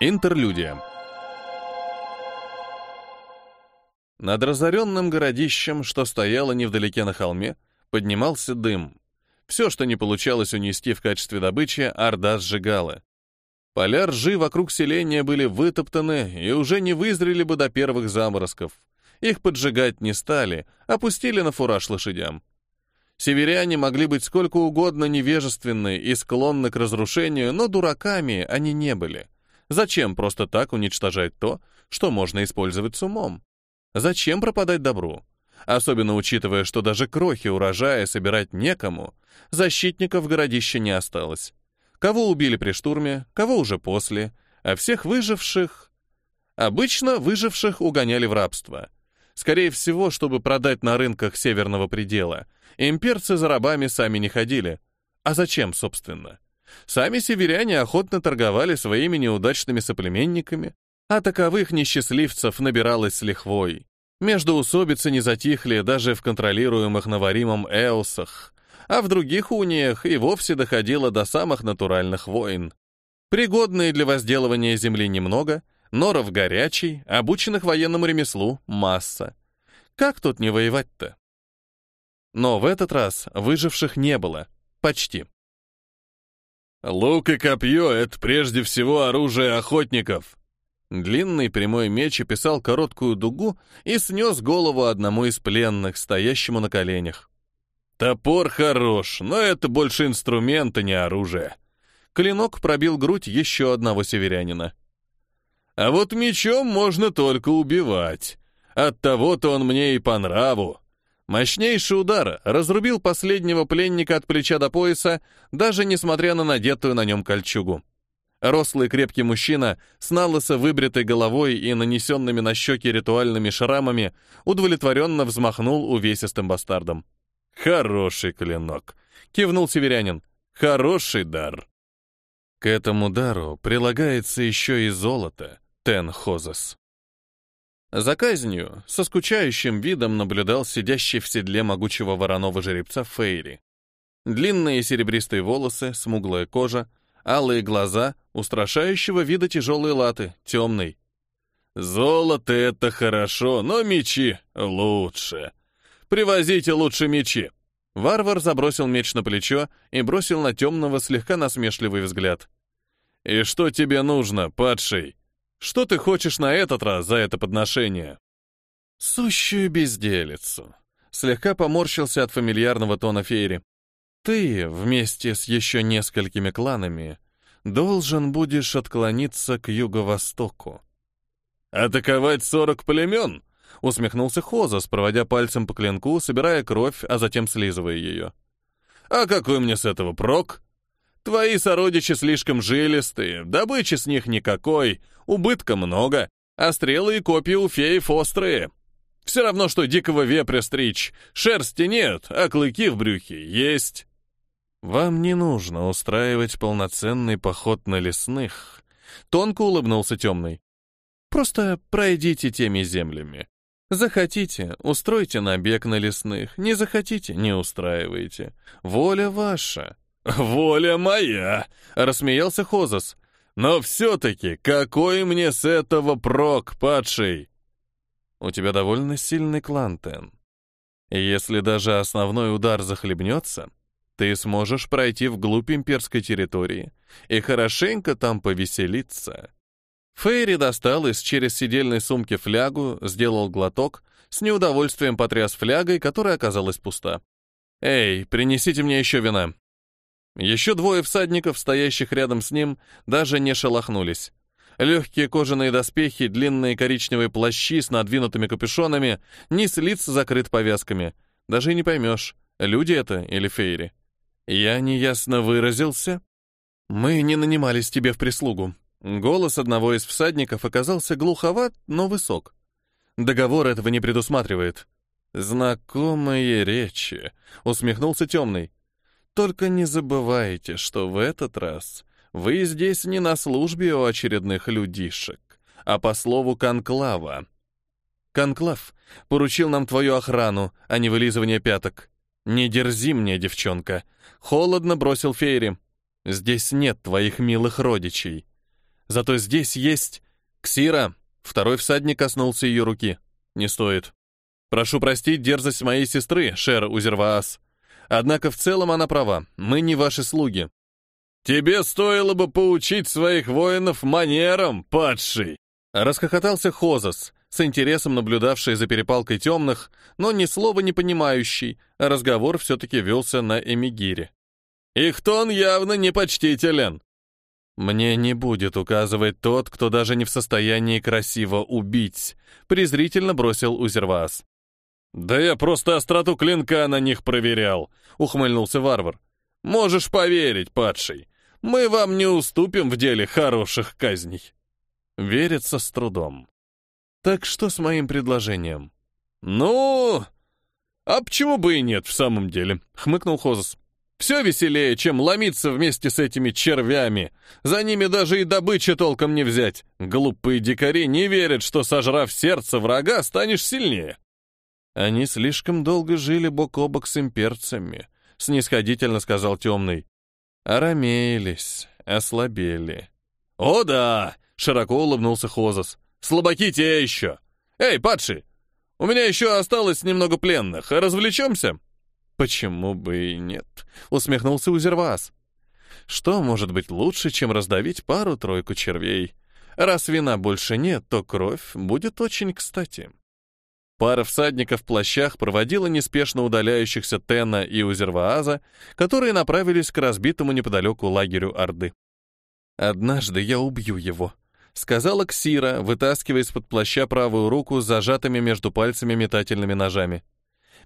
Интерлюдия. Над разоренным городищем, что стояло невдалеке на холме, поднимался дым. Все, что не получалось унести в качестве добычи, Орда сжигала. Поля ржи вокруг селения были вытоптаны и уже не вызрели бы до первых заморозков. Их поджигать не стали, опустили на фураж лошадям. Северяне могли быть сколько угодно невежественны и склонны к разрушению, но дураками они не были. Зачем просто так уничтожать то, что можно использовать с умом? Зачем пропадать добру? Особенно учитывая, что даже крохи урожая собирать некому, защитников в городище не осталось. Кого убили при штурме, кого уже после, а всех выживших... Обычно выживших угоняли в рабство. Скорее всего, чтобы продать на рынках северного предела — Имперцы за рабами сами не ходили. А зачем, собственно? Сами северяне охотно торговали своими неудачными соплеменниками, а таковых несчастливцев набиралось с лихвой. Междоусобицы не затихли даже в контролируемых Наваримом Эосах, а в других униях и вовсе доходило до самых натуральных войн. Пригодные для возделывания земли немного, норов горячий, обученных военному ремеслу масса. Как тут не воевать-то? Но в этот раз выживших не было. Почти. «Лук и копье — это прежде всего оружие охотников». Длинный прямой меч описал короткую дугу и снес голову одному из пленных, стоящему на коленях. «Топор хорош, но это больше инструмент, а не оружие». Клинок пробил грудь еще одного северянина. «А вот мечом можно только убивать. Оттого-то он мне и по нраву. Мощнейший удар разрубил последнего пленника от плеча до пояса, даже несмотря на надетую на нем кольчугу. Рослый крепкий мужчина с налысо выбритой головой и нанесенными на щеки ритуальными шрамами удовлетворенно взмахнул увесистым бастардом. «Хороший клинок!» — кивнул северянин. «Хороший дар!» К этому дару прилагается еще и золото, Тен Хозес. За казнью со скучающим видом наблюдал сидящий в седле могучего вороного жеребца Фейри. Длинные серебристые волосы, смуглая кожа, алые глаза, устрашающего вида тяжелые латы, темный. «Золото — это хорошо, но мечи лучше. Привозите лучше мечи». Варвар забросил меч на плечо и бросил на темного слегка насмешливый взгляд. «И что тебе нужно, падший?» Что ты хочешь на этот раз за это подношение?» «Сущую безделицу», — слегка поморщился от фамильярного тона Фейри. «Ты, вместе с еще несколькими кланами, должен будешь отклониться к юго-востоку». «Атаковать сорок племен?» — усмехнулся Хозас, проводя пальцем по клинку, собирая кровь, а затем слизывая ее. «А какой мне с этого прок?» Твои сородичи слишком жилистые, добычи с них никакой, убытка много, а стрелы и копья у феев острые. Все равно, что дикого вепря стричь. Шерсти нет, а клыки в брюхе есть. Вам не нужно устраивать полноценный поход на лесных. Тонко улыбнулся темный. Просто пройдите теми землями. Захотите, устройте набег на лесных. Не захотите, не устраивайте. Воля ваша. «Воля моя!» — рассмеялся Хозас. «Но все-таки какой мне с этого прок, падший?» «У тебя довольно сильный клан, Тен. Если даже основной удар захлебнется, ты сможешь пройти вглубь имперской территории и хорошенько там повеселиться». Фейри достал из через сидельной сумки флягу, сделал глоток, с неудовольствием потряс флягой, которая оказалась пуста. «Эй, принесите мне еще вина», еще двое всадников, стоящих рядом с ним, даже не шелохнулись. Легкие кожаные доспехи, длинные коричневые плащи с надвинутыми капюшонами, низ лиц закрыт повязками. Даже и не поймешь, люди это или фейри. Я неясно выразился. Мы не нанимались тебе в прислугу. Голос одного из всадников оказался глуховат, но высок. Договор этого не предусматривает. Знакомые речи, усмехнулся темный. Только не забывайте, что в этот раз вы здесь не на службе у очередных людишек, а по слову конклава. Конклав поручил нам твою охрану, а не вылизывание пяток. Не дерзи мне, девчонка. Холодно бросил Фейри. Здесь нет твоих милых родичей. Зато здесь есть... Ксира, второй всадник коснулся ее руки. Не стоит. Прошу простить дерзость моей сестры, Шер Узерваас. Однако в целом она права, мы не ваши слуги. Тебе стоило бы поучить своих воинов манерам, падший. Расхохотался Хозас, с интересом наблюдавший за перепалкой темных, но ни слова не понимающий, разговор все-таки велся на Эмигире. Их тон явно непочтителен. «Мне не будет указывать тот, кто даже не в состоянии красиво убить», презрительно бросил Узервас. «Да я просто остроту клинка на них проверял», — ухмыльнулся варвар. «Можешь поверить, падший, мы вам не уступим в деле хороших казней». Верится с трудом. «Так что с моим предложением?» «Ну, а почему бы и нет в самом деле?» — хмыкнул Хозас. Все веселее, чем ломиться вместе с этими червями. За ними даже и добычи толком не взять. Глупые дикари не верят, что, сожрав сердце врага, станешь сильнее. Они слишком долго жили бок о бок с имперцами, снисходительно сказал темный. Арамеялись, ослабели. О да! Широко улыбнулся Хозас. Слабаки те еще. Эй, падший, у меня еще осталось немного пленных. Развлечемся? «Почему бы и нет?» — усмехнулся Узервас. «Что может быть лучше, чем раздавить пару-тройку червей? Раз вина больше нет, то кровь будет очень кстати». Пара всадников в плащах проводила неспешно удаляющихся Тена и Узервааза, которые направились к разбитому неподалеку лагерю Орды. «Однажды я убью его», — сказала Ксира, вытаскивая из-под плаща правую руку с зажатыми между пальцами метательными ножами.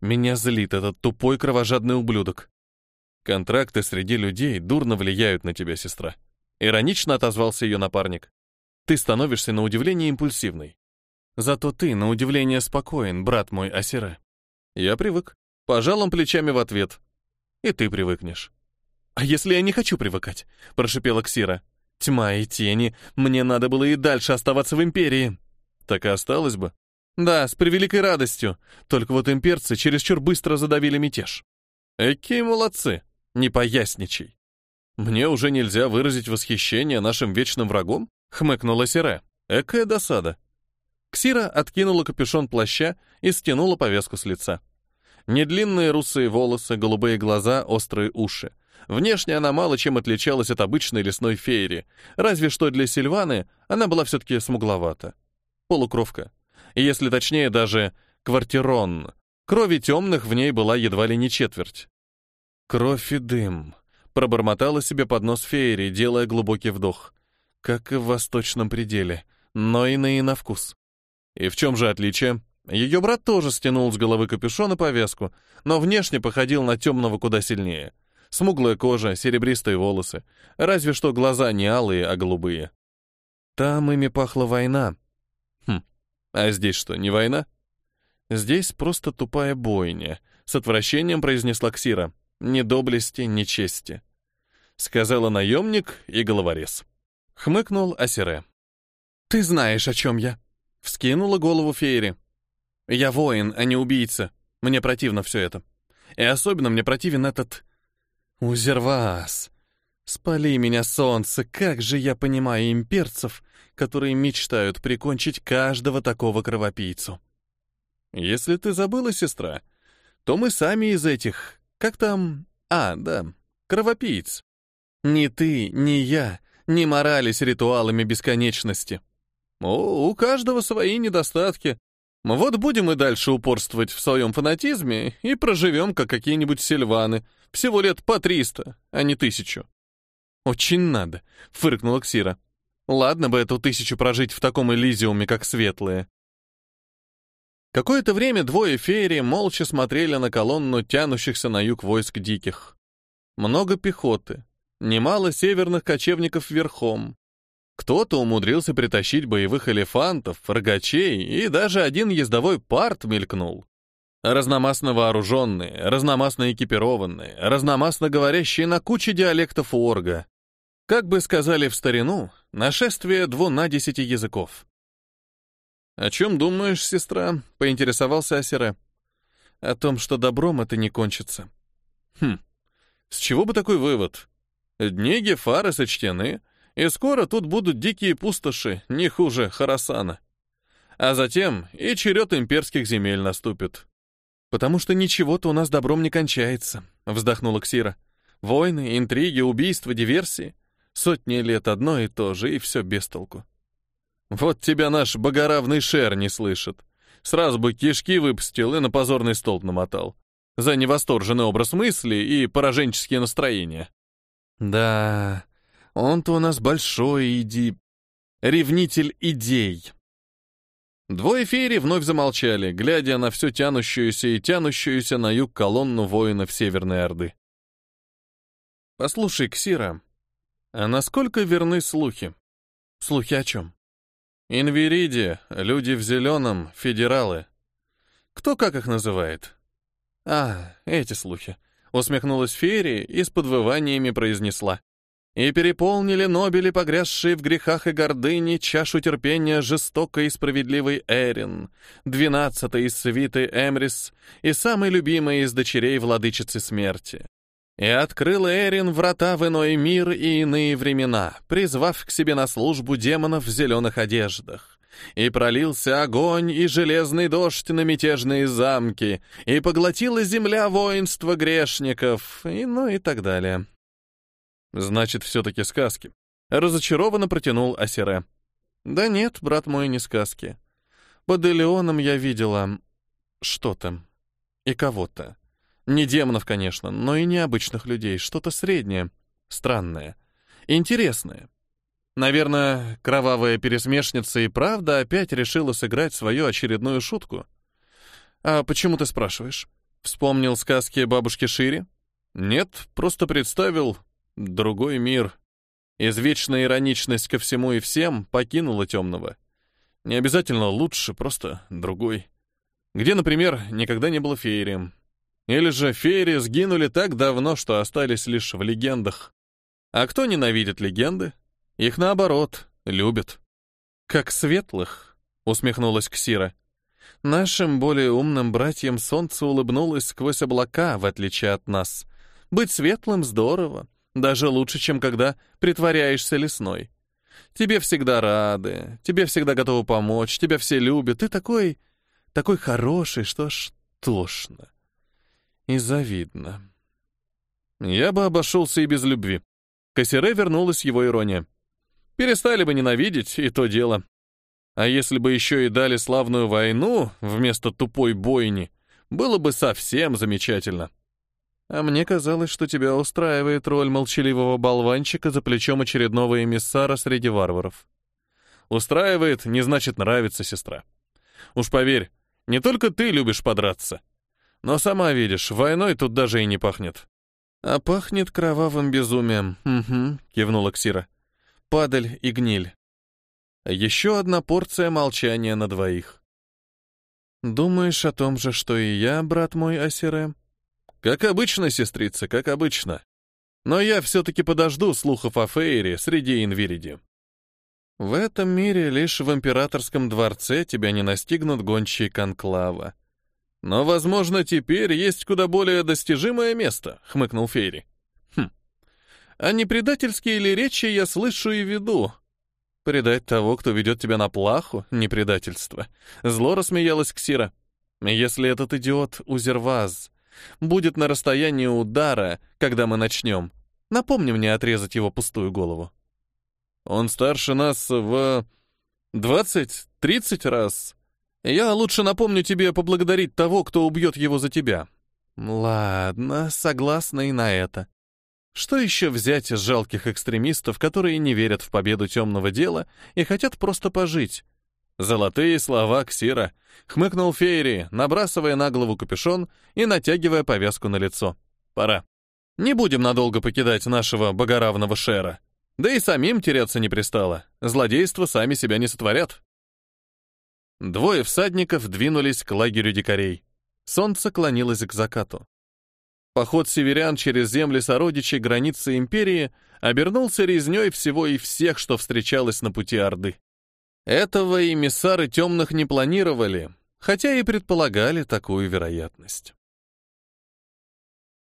Меня злит этот тупой кровожадный ублюдок. Контракты среди людей дурно влияют на тебя, сестра. Иронично отозвался ее напарник. Ты становишься на удивление импульсивной. Зато ты, на удивление, спокоен, брат мой Асира. Я привык. Пожал он плечами в ответ. И ты привыкнешь. А если я не хочу привыкать? Прошипела Ксира. Тьма и тени. Мне надо было и дальше оставаться в Империи. Так и осталось бы. Да, с превеликой радостью. Только вот имперцы чересчур быстро задавили мятеж. Экие молодцы. Не поясничай. Мне уже нельзя выразить восхищение нашим вечным врагом? Хмыкнула Сире. Экая досада. Ксира откинула капюшон плаща и стянула повязку с лица. Недлинные русые волосы, голубые глаза, острые уши. Внешне она мало чем отличалась от обычной лесной феери, разве что для Сильваны она была все-таки смугловата. Полукровка если точнее даже квартирон. Крови темных в ней была едва ли не четверть. «Кровь и дым», — пробормотала себе под нос Феери, делая глубокий вдох. Как и в восточном пределе, но и на и на вкус. И в чем же отличие? Ее брат тоже стянул с головы капюшон и повязку, но внешне походил на темного куда сильнее. Смуглая кожа, серебристые волосы, разве что глаза не алые, а голубые. Там ими пахла война. Хм, а здесь что, не война? Здесь просто тупая бойня, с отвращением произнесла Ксира. Ни доблести, ни чести. Сказала наемник и головорез. Хмыкнул Асире. «Ты знаешь, о чем я?» Вскинула голову Фейри. «Я воин, а не убийца. Мне противно все это. И особенно мне противен этот... Узервас. Спали меня, солнце, как же я понимаю имперцев, которые мечтают прикончить каждого такого кровопийцу. Если ты забыла, сестра, то мы сами из этих, как там, а, да, кровопийц. Ни ты, ни я не морались ритуалами бесконечности. О, у каждого свои недостатки. Вот будем и дальше упорствовать в своем фанатизме и проживем, как какие-нибудь сильваны, всего лет по триста, а не тысячу. «Очень надо», — фыркнула Ксира. Ладно бы эту тысячу прожить в таком элизиуме, как светлые. Какое-то время двое феери молча смотрели на колонну тянущихся на юг войск диких. Много пехоты, немало северных кочевников верхом. Кто-то умудрился притащить боевых элефантов, рогачей, и даже один ездовой парт мелькнул. Разномастно вооруженные, разномастно экипированные, разномастно говорящие на куче диалектов орга. Как бы сказали в старину, нашествие двунадесяти языков. «О чем думаешь, сестра?» — поинтересовался Асере. «О том, что добром это не кончится». «Хм, с чего бы такой вывод? Дни Гефары сочтены, И скоро тут будут дикие пустоши, не хуже Харасана. А затем и черед имперских земель наступит. «Потому что ничего-то у нас добром не кончается», — вздохнула Ксира. «Войны, интриги, убийства, диверсии. Сотни лет одно и то же, и все без толку». «Вот тебя наш богоравный шер не слышит. Сразу бы кишки выпустил и на позорный столб намотал. За невосторженный образ мысли и пораженческие настроения». «Да, он-то у нас большой иди... ревнитель идей». Двое феери вновь замолчали, глядя на всю тянущуюся и тянущуюся на юг колонну воинов Северной Орды. «Послушай, Ксира, а насколько верны слухи?» «Слухи о чем?» «Инвериди, люди в зеленом, федералы. Кто как их называет?» «А, эти слухи», — усмехнулась Феери и с подвываниями произнесла и переполнили Нобели, погрязшие в грехах и гордыне, чашу терпения жестокой и справедливой Эрин, двенадцатой из свиты Эмрис и самой любимой из дочерей владычицы смерти. И открыл Эрин врата в иной мир и иные времена, призвав к себе на службу демонов в зеленых одеждах. И пролился огонь и железный дождь на мятежные замки, и поглотила земля воинства грешников, и ну и так далее. Значит, все-таки сказки. Разочарованно протянул Асере. Да нет, брат мой, не сказки. Под Элеоном я видела что-то и кого-то. Не демонов, конечно, но и необычных людей, что-то среднее, странное, интересное. Наверное, кровавая пересмешница и правда опять решила сыграть свою очередную шутку. А почему ты спрашиваешь? Вспомнил сказки бабушки Шири? Нет, просто представил, Другой мир. Извечная ироничность ко всему и всем покинула темного. Не обязательно лучше, просто другой. Где, например, никогда не было феери. Или же феери сгинули так давно, что остались лишь в легендах. А кто ненавидит легенды? Их наоборот, любят. Как светлых, усмехнулась Ксира. Нашим более умным братьям солнце улыбнулось сквозь облака, в отличие от нас. Быть светлым здорово, даже лучше, чем когда притворяешься лесной. Тебе всегда рады, тебе всегда готовы помочь, тебя все любят. Ты такой, такой хороший, что аж тошно. И завидно. Я бы обошелся и без любви. Кассире вернулась его ирония. Перестали бы ненавидеть, и то дело. А если бы еще и дали славную войну вместо тупой бойни, было бы совсем замечательно. А мне казалось, что тебя устраивает роль молчаливого болванчика за плечом очередного эмиссара среди варваров. Устраивает, не значит нравится, сестра. Уж поверь, не только ты любишь подраться. Но сама видишь, войной тут даже и не пахнет. А пахнет кровавым безумием. Угу, кивнула Ксира. Падаль и гниль. Еще одна порция молчания на двоих. Думаешь о том же, что и я, брат мой Асире? Как обычно, сестрица, как обычно. Но я все-таки подожду слухов о Фейре среди Инвириди. В этом мире лишь в императорском дворце тебя не настигнут гончие конклава. Но, возможно, теперь есть куда более достижимое место, хмыкнул Фейри. Хм. А не предательские ли речи я слышу и веду? Предать того, кто ведет тебя на плаху, не предательство. Зло рассмеялась Ксира. Если этот идиот Узерваз будет на расстоянии удара, когда мы начнем. Напомни мне отрезать его пустую голову. Он старше нас в двадцать-тридцать раз. Я лучше напомню тебе поблагодарить того, кто убьет его за тебя. Ладно, согласна и на это. Что еще взять из жалких экстремистов, которые не верят в победу темного дела и хотят просто пожить? Золотые слова Ксира. Хмыкнул Фейри, набрасывая на голову капюшон и натягивая повязку на лицо. Пора. Не будем надолго покидать нашего богоравного Шера. Да и самим теряться не пристало. Злодейства сами себя не сотворят. Двое всадников двинулись к лагерю дикарей. Солнце клонилось к закату. Поход северян через земли сородичей границы империи обернулся резней всего и всех, что встречалось на пути Орды. Этого эмиссары темных не планировали, хотя и предполагали такую вероятность.